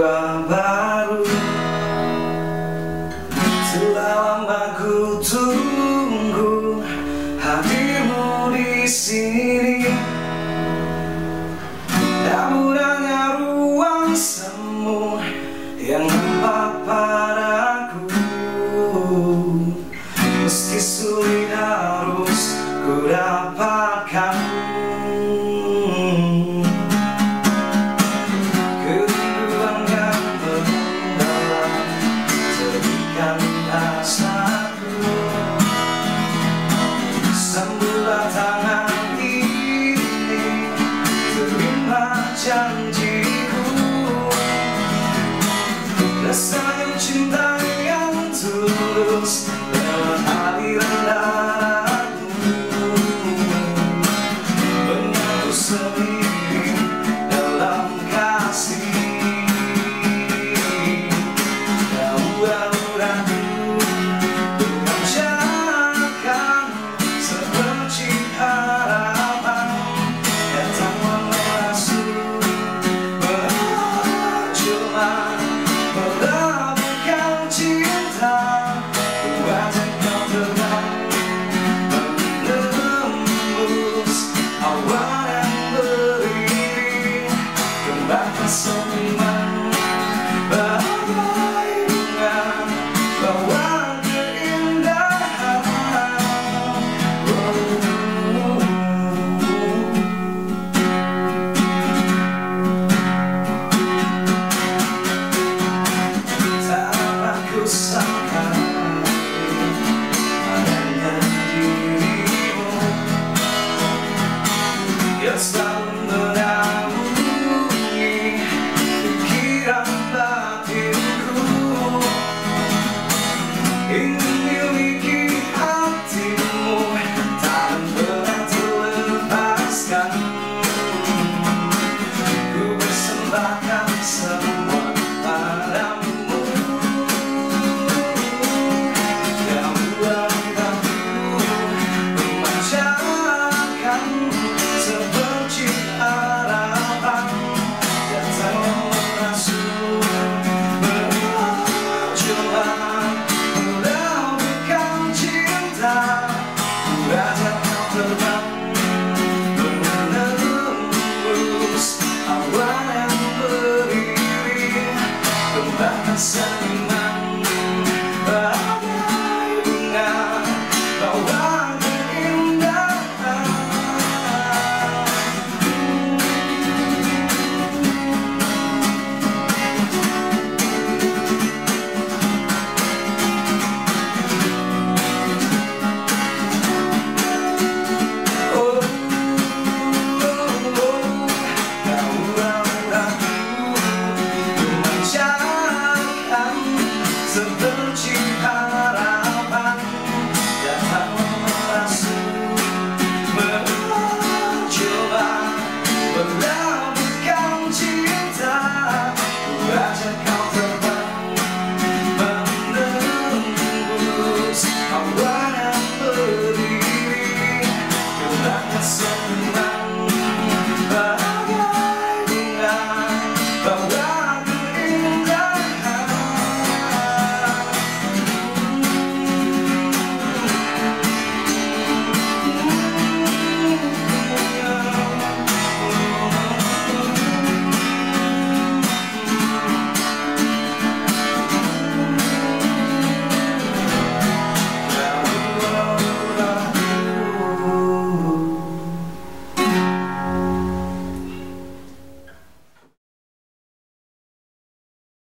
uang baru. Selama ku tunggu hadirmu di sini. coração te dá. coração. senang. Ada bunga bahwa